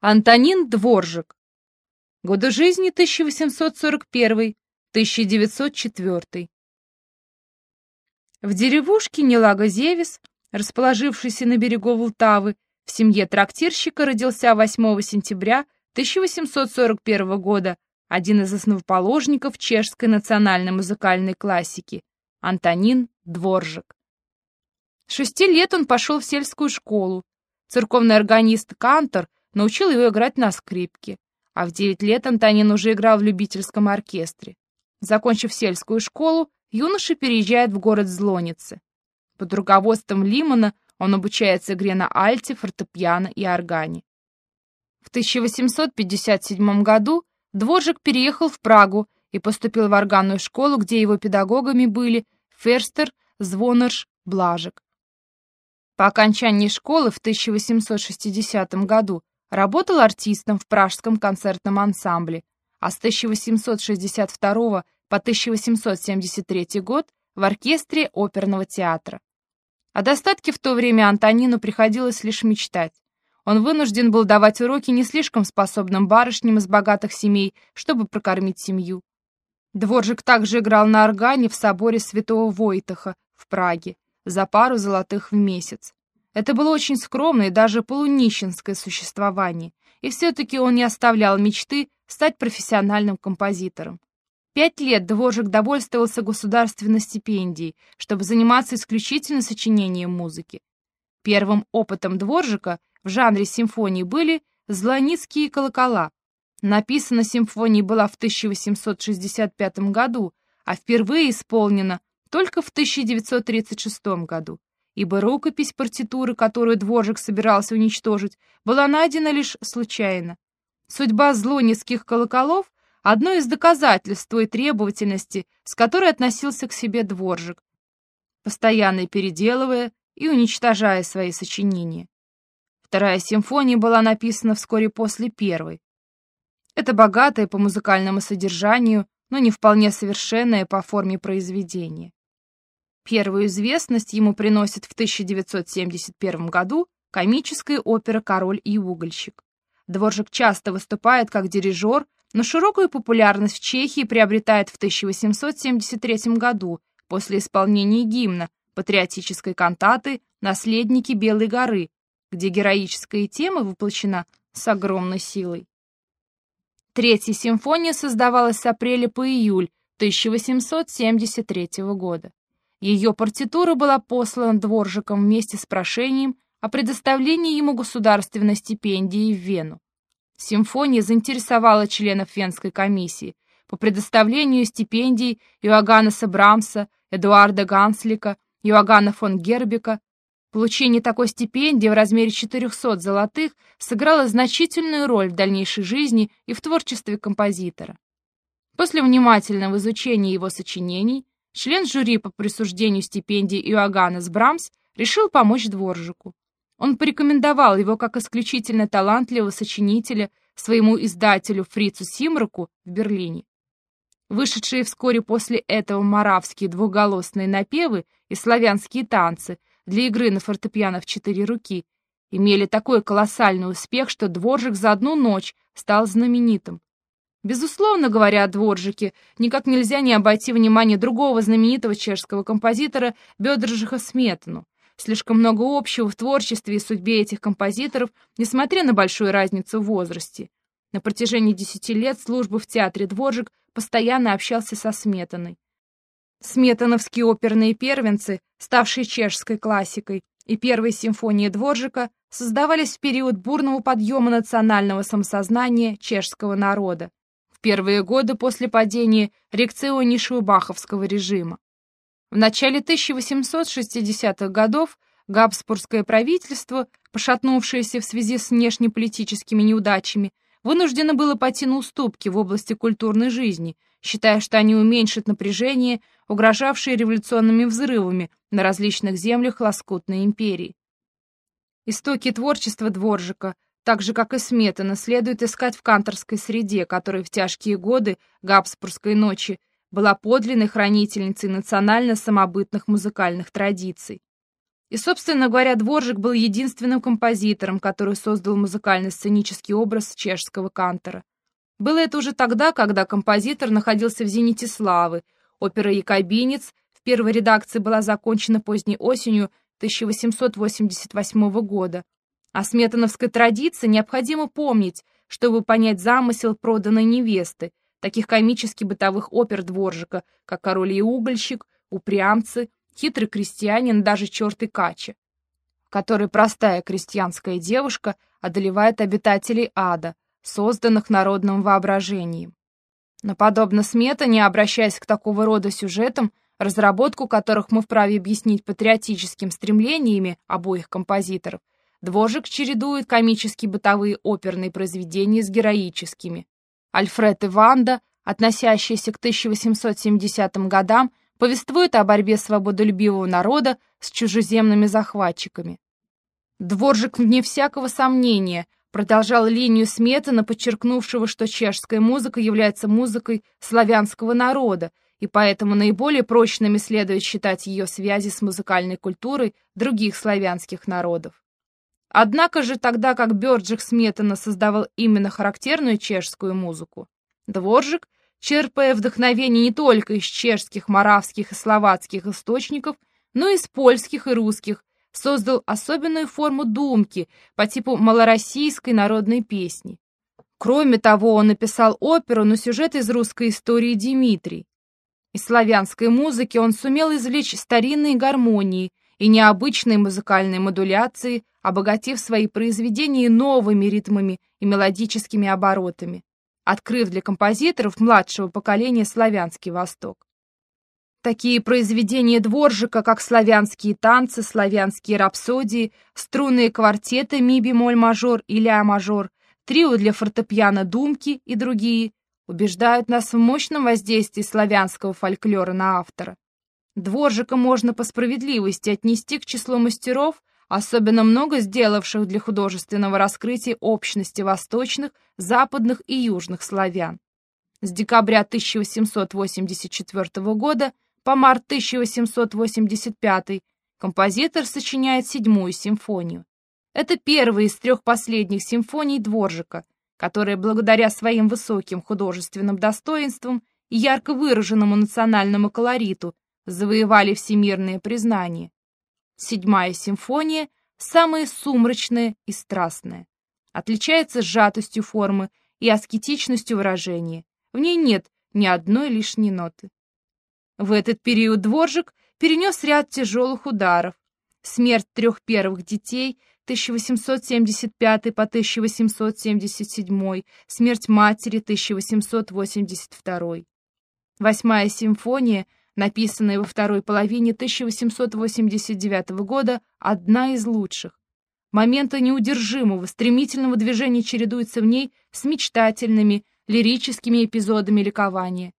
Антонин Дворжик. Годы жизни 1841-1904. В деревушке Нелага-Зевис, расположившейся на берегу Волтавы, в семье трактирщика родился 8 сентября 1841 года один из основоположников чешской национальной музыкальной классики Антонин Дворжик. С шести лет он пошел в сельскую школу. Церковный органист Кантор научил его играть на скрипке, а в 9 лет Антонин уже играл в любительском оркестре. Закончив сельскую школу, юноша переезжает в город Злоницы. Под руководством Лимона он обучается игре на альте, фортепиано и органе. В 1857 году Дворжик переехал в Прагу и поступил в органную школу, где его педагогами были Ферстер, Звонарш, Блажек. По окончании школы в 1860 году Работал артистом в Пражском концертном ансамбле, а с 1862 по 1873 год в оркестре оперного театра. О достатке в то время Антонину приходилось лишь мечтать. Он вынужден был давать уроки не слишком способным барышням из богатых семей, чтобы прокормить семью. Дворжик также играл на органе в соборе святого Войтаха в Праге за пару золотых в месяц. Это было очень скромное и даже полунищенское существование, и все-таки он не оставлял мечты стать профессиональным композитором. Пять лет Дворжик довольствовался государственной стипендией, чтобы заниматься исключительно сочинением музыки. Первым опытом Дворжика в жанре симфонии были «Злоницкие колокола». Написана симфония была в 1865 году, а впервые исполнена только в 1936 году ибо рукопись партитуры, которую Дворжик собирался уничтожить, была найдена лишь случайно. Судьба злонецких колоколов — одно из доказательств той требовательности, с которой относился к себе Дворжик, постоянно переделывая и уничтожая свои сочинения. Вторая симфония была написана вскоре после первой. Это богатое по музыкальному содержанию, но не вполне совершенное по форме произведение. Первую известность ему приносит в 1971 году комическая опера «Король и угольщик». Дворжик часто выступает как дирижер, но широкую популярность в Чехии приобретает в 1873 году после исполнения гимна, патриотической кантаты «Наследники Белой горы», где героическая тема воплощена с огромной силой. Третья симфония создавалась с апреля по июль 1873 года. Ее партитура была послана дворжиком вместе с прошением о предоставлении ему государственной стипендии в Вену. Симфония заинтересовала членов Венской комиссии по предоставлению стипендий Иоганнеса Брамса, Эдуарда Ганслика, Иоганна фон Гербека. Получение такой стипендии в размере 400 золотых сыграло значительную роль в дальнейшей жизни и в творчестве композитора. После внимательного изучения его сочинений член жюри по присуждению стипендии Иоганнес Брамс решил помочь Дворжику. Он порекомендовал его как исключительно талантливого сочинителя своему издателю Фрицу Симраку в Берлине. Вышедшие вскоре после этого маравские двухголосные напевы и славянские танцы для игры на фортепиано в четыре руки имели такой колоссальный успех, что Дворжик за одну ночь стал знаменитым. Безусловно, говоря о Дворжике, никак нельзя не обойти внимание другого знаменитого чешского композитора Бедржиха Сметану. Слишком много общего в творчестве и судьбе этих композиторов, несмотря на большую разницу в возрасте. На протяжении десяти лет службы в театре Дворжик постоянно общался со Сметаной. Сметановские оперные первенцы, ставшие чешской классикой, и первые симфонии Дворжика создавались в период бурного подъема национального самосознания чешского народа первые годы после падения реакционнейшего баховского режима. В начале 1860-х годов Габсбургское правительство, пошатнувшееся в связи с внешнеполитическими неудачами, вынуждено было пойти на уступки в области культурной жизни, считая, что они уменьшат напряжение, угрожавшее революционными взрывами на различных землях Лоскутной империи. Истоки творчества Дворжика так же, как и Сметана, следует искать в канторской среде, которая в тяжкие годы Габсбургской ночи была подлинной хранительницей национально самобытных музыкальных традиций. И, собственно говоря, Дворжик был единственным композитором, который создал музыкально-сценический образ чешского кантора. Было это уже тогда, когда композитор находился в зените славы. Опера «Якобинец» в первой редакции была закончена поздней осенью 1888 года. О сметановской традиции необходимо помнить, чтобы понять замысел проданной невесты, таких комически бытовых опер Дворжика, как «Король и угольщик», «Упрямцы», «Хитрый крестьянин», даже «Черт и кача», в простая крестьянская девушка одолевает обитателей ада, созданных народным воображением. Но подобно Сметане, обращаясь к такого рода сюжетам, разработку которых мы вправе объяснить патриотическим стремлениями обоих композиторов, Дворжик чередует комические бытовые оперные произведения с героическими. Альфред и Ванда, относящиеся к 1870 годам, повествуют о борьбе свободолюбивого народа с чужеземными захватчиками. Дворжик, вне всякого сомнения, продолжал линию Сметана, подчеркнувшего, что чешская музыка является музыкой славянского народа, и поэтому наиболее прочными следует считать ее связи с музыкальной культурой других славянских народов. Однако же тогда как Бёрджик Сметана создавал именно характерную чешскую музыку, Дворжик, черпая вдохновение не только из чешских, моравских и словацких источников, но и из польских и русских, создал особенную форму думки по типу малороссийской народной песни. Кроме того, он написал оперу на сюжет из русской истории Дмитрий. Из славянской музыки он сумел извлечь старинные гармонии и необычные музыкальные модуляции, обогатив свои произведения новыми ритмами и мелодическими оборотами, открыв для композиторов младшего поколения славянский Восток. Такие произведения Дворжика, как славянские танцы, славянские рапсодии, струнные квартеты ми-бемоль-мажор и ля-мажор, трио для фортепиано «Думки» и другие, убеждают нас в мощном воздействии славянского фольклора на автора. Дворжика можно по справедливости отнести к числу мастеров, особенно много сделавших для художественного раскрытия общности восточных, западных и южных славян. С декабря 1884 года по март 1885 композитор сочиняет седьмую симфонию. Это первая из трех последних симфоний Дворжика, которая благодаря своим высоким художественным достоинствам и ярко выраженному национальному колориту завоевали всемирное признание. Седьмая симфония самая сумрачная и страстная. Отличается сжатостью формы и аскетичностью выражения. В ней нет ни одной лишней ноты. В этот период Дворжик перенес ряд тяжелых ударов. Смерть трех первых детей 1875 по 1877, смерть матери 1882. Восьмая симфония, написанная во второй половине 1889 года, одна из лучших. Моменты неудержимого, стремительного движения чередуются в ней с мечтательными, лирическими эпизодами ликования.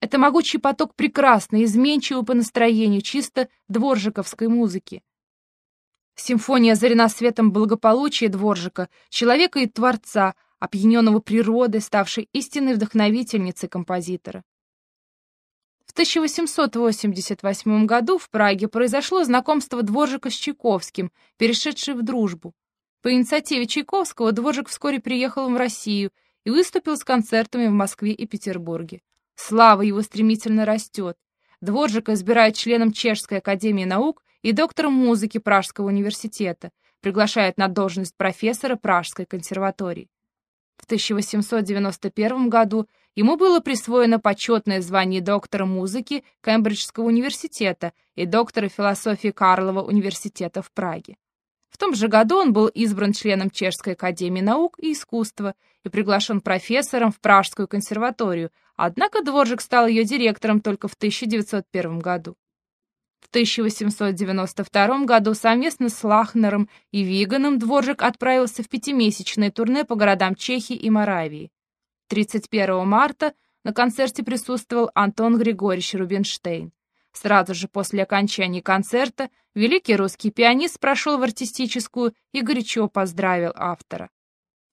Это могучий поток прекрасной, изменчивой по настроению, чисто дворжиковской музыки. Симфония озарена светом благополучия Дворжика, человека и творца, опьяненного природой, ставшей истинной вдохновительницей композитора. В 1888 году в Праге произошло знакомство Дворжика с Чайковским, перешедшее в дружбу. По инициативе Чайковского Дворжик вскоре приехал в Россию и выступил с концертами в Москве и Петербурге. Слава его стремительно растет. Дворжика избирают членом Чешской академии наук и доктором музыки Пражского университета, приглашает на должность профессора Пражской консерватории. В 1891 году ему было присвоено почетное звание доктора музыки Кембриджского университета и доктора философии Карлова университета в Праге. В том же году он был избран членом Чешской академии наук и искусства и приглашен профессором в Пражскую консерваторию, однако Дворжик стал ее директором только в 1901 году. В 1892 году совместно с Лахнером и Виганом Дворжик отправился в пятимесячное турне по городам Чехии и Моравии. 31 марта на концерте присутствовал Антон Григорьевич Рубинштейн. Сразу же после окончания концерта великий русский пианист прошел в артистическую и горячо поздравил автора.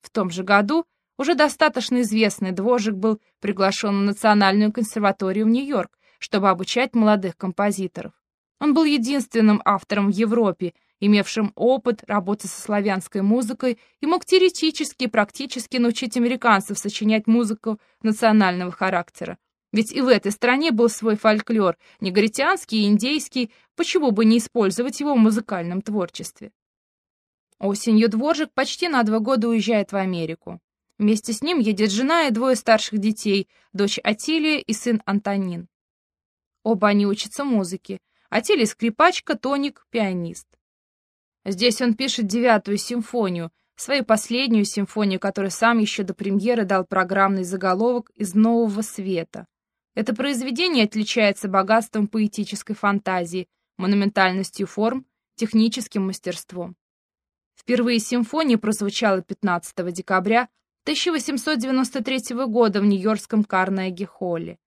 В том же году уже достаточно известный Дворжик был приглашен в Национальную консерваторию в Нью-Йорк, чтобы обучать молодых композиторов. Он был единственным автором в Европе, имевшим опыт работы со славянской музыкой и мог теоретически и практически научить американцев сочинять музыку национального характера. Ведь и в этой стране был свой фольклор, негритянский и индейский, почему бы не использовать его в музыкальном творчестве. Осенью Дворжик почти на два года уезжает в Америку. Вместе с ним едет жена и двое старших детей, дочь Атилия и сын Антонин. Оба они учатся музыке. Атилия скрипачка, Тоник — пианист. Здесь он пишет девятую симфонию, свою последнюю симфонию, которую сам еще до премьеры дал программный заголовок «Из нового света». Это произведение отличается богатством поэтической фантазии, монументальностью форм, техническим мастерством. Впервые симфония прозвучала 15 декабря 1893 года в Нью-Йоркском Карнеги-холле.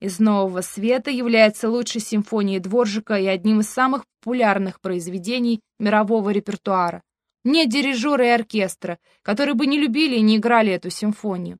«Из нового света» является лучшей симфонией Дворжика и одним из самых популярных произведений мирового репертуара. Нет дирижера и оркестра, которые бы не любили и не играли эту симфонию.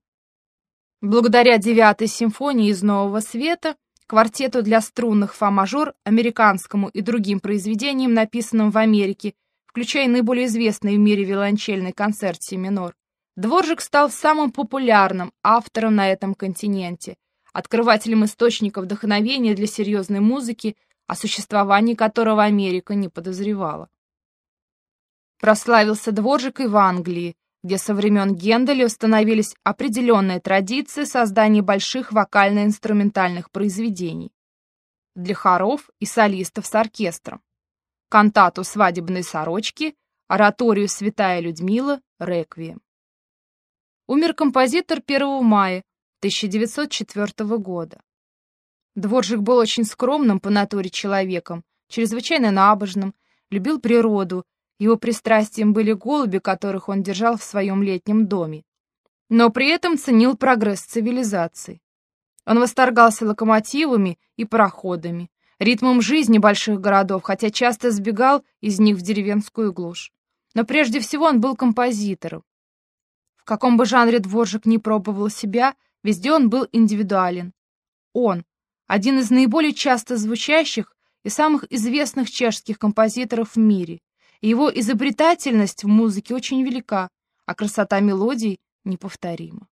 Благодаря девятой симфонии из «Нового света», квартету для струнных фа-мажор, американскому и другим произведениям, написанным в Америке, включая наиболее известный в мире виолончельный концерт си-минор, Дворжик стал самым популярным автором на этом континенте, открывателем источника вдохновения для серьезной музыки, о существовании которого Америка не подозревала. Прославился Дворжик и в Англии, где со времен Генделя установились определенные традиции создания больших вокально-инструментальных произведений для хоров и солистов с оркестром, кантату «Свадебной сорочки», ораторию «Святая Людмила», «Реквием». Умер композитор 1 мая 1904 года. Дворжик был очень скромным по натуре человеком, чрезвычайно набожным, любил природу, его пристрастием были голуби, которых он держал в своем летнем доме. Но при этом ценил прогресс цивилизации. Он восторгался локомотивами и пароходами, ритмом жизни больших городов, хотя часто сбегал из них в деревенскую глушь. Но прежде всего он был композитором. В каком бы жанре Дворжик не пробовал себя, везде он был индивидуален. Он, один из наиболее часто звучащих и самых известных чешских композиторов в мире, его изобретательность в музыке очень велика, а красота мелодий неповторима.